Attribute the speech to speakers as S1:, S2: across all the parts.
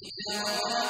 S1: Yeah.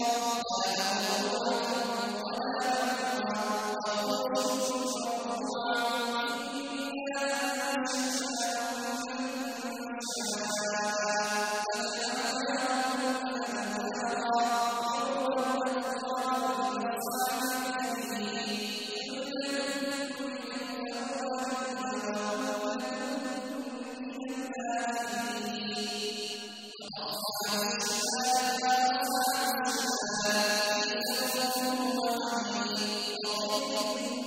S1: قال Thank you.